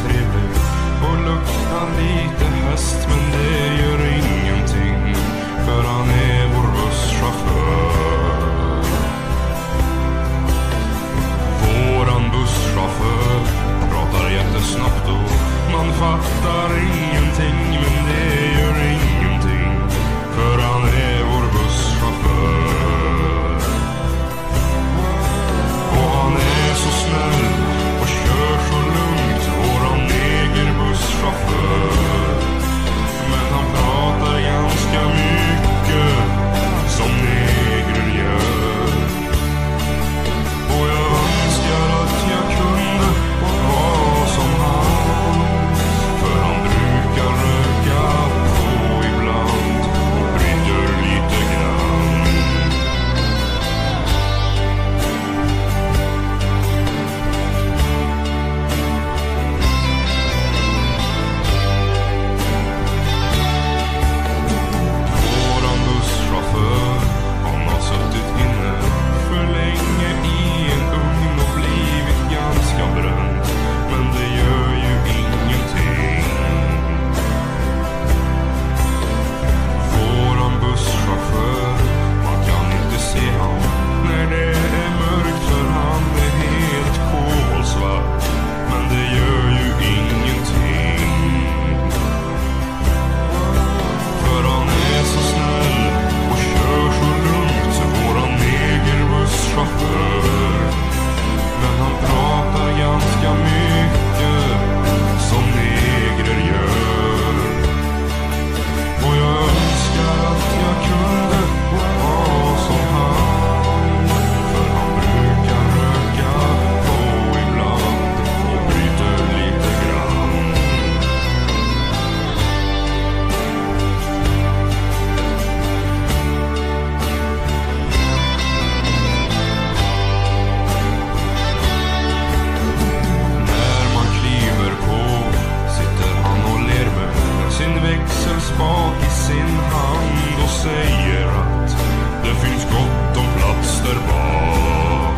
trevlig och luktar lite häst men det gör ingenting för han är vår busschaufför. Våran busschaufför pratar jättesnabbt och man fattar ingenting men det gör ingenting för han är en spak i sin hand och säger att det finns gott om plats där bak.